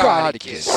Carques.